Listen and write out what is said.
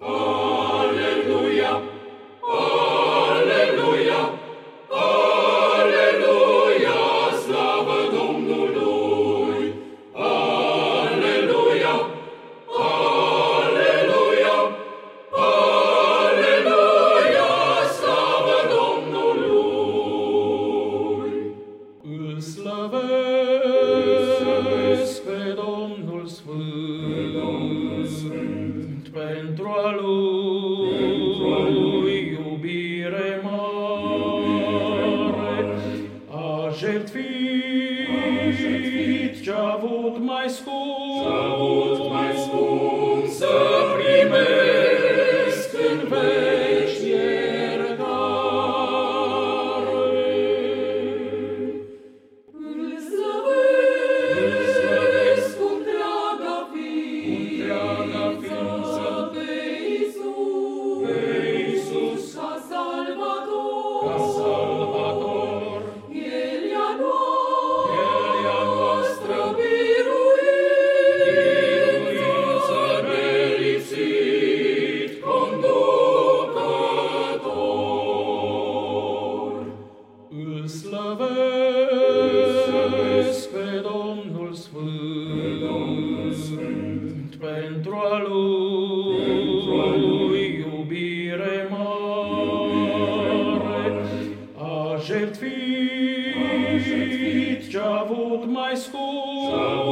Alleluia, Alleluia. my school. Domnul Sfânt, pentru a lui, iubire mare, a jertfit ce-a avut mai scump,